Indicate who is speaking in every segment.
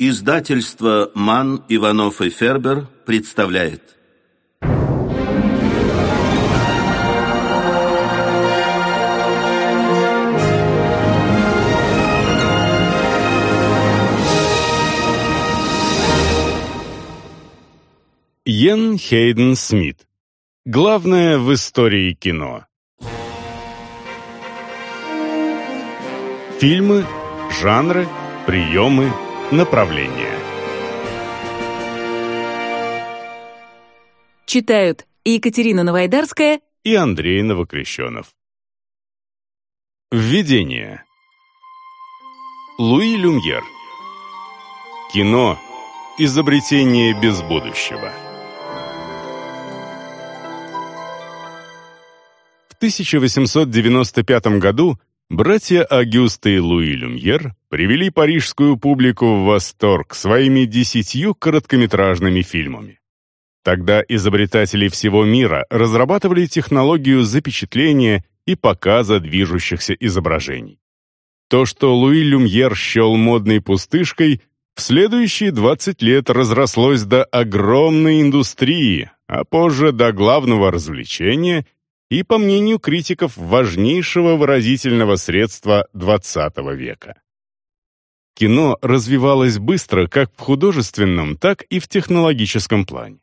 Speaker 1: Издательство «Ман, Иванов и Фербер» представляет.
Speaker 2: Йен Хейден Смит. Главное в истории кино. Фильмы, жанры, приемы, направления.
Speaker 3: Читают Екатерина Новайдарская
Speaker 2: и Андрей Новокрещенов. Введение. Луи Люмьер. Кино. Изобретение без будущего. В 1895 году Братья Агюста и Луи Люмьер привели парижскую публику в восторг своими десятью короткометражными фильмами. Тогда изобретатели всего мира разрабатывали технологию запечатления и показа движущихся изображений. То, что Луи Люмьер счел модной пустышкой, в следующие 20 лет разрослось до огромной индустрии, а позже до главного развлечения — и, по мнению критиков, важнейшего выразительного средства XX века. Кино развивалось быстро как в художественном, так и в технологическом плане.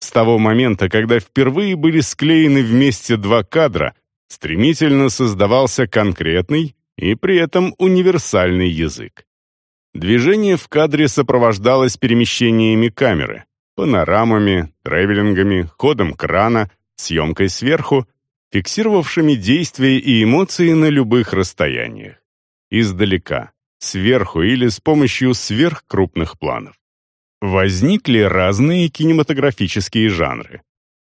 Speaker 2: С того момента, когда впервые были склеены вместе два кадра, стремительно создавался конкретный и при этом универсальный язык. Движение в кадре сопровождалось перемещениями камеры, панорамами, тревелингами, ходом крана, съемкой сверху, фиксировавшими действия и эмоции на любых расстояниях. Издалека, сверху или с помощью сверхкрупных планов. Возникли разные кинематографические жанры.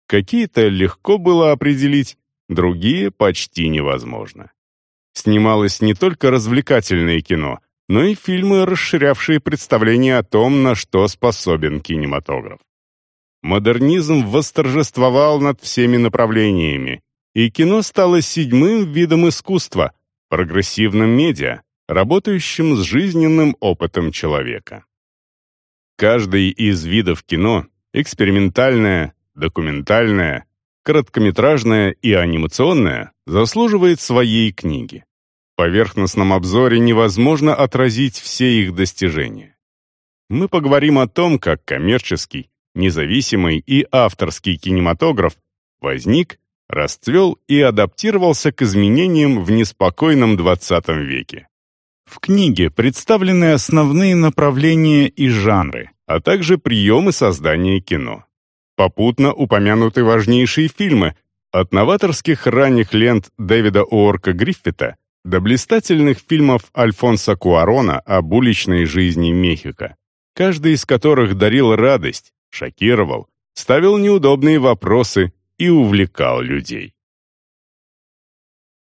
Speaker 2: Какие-то легко было определить, другие почти невозможно. Снималось не только развлекательное кино, но и фильмы, расширявшие представление о том, на что способен кинематограф. Модернизм восторжествовал над всеми направлениями, и кино стало седьмым видом искусства, прогрессивным медиа, работающим с жизненным опытом человека. Каждый из видов кино — экспериментальное, документальное, короткометражное и анимационное — заслуживает своей книги. В поверхностном обзоре невозможно отразить все их достижения. Мы поговорим о том, как коммерческий, независимый и авторский кинематограф возник расцвел и адаптировался к изменениям в неспокойном XX веке. В книге представлены основные направления и жанры, а также приемы создания кино. Попутно упомянуты важнейшие фильмы, от новаторских ранних лент Дэвида Уорка Гриффита до блистательных фильмов Альфонса Куарона об уличной жизни Мехико, каждый из которых дарил радость, шокировал, ставил неудобные вопросы и увлекал людей.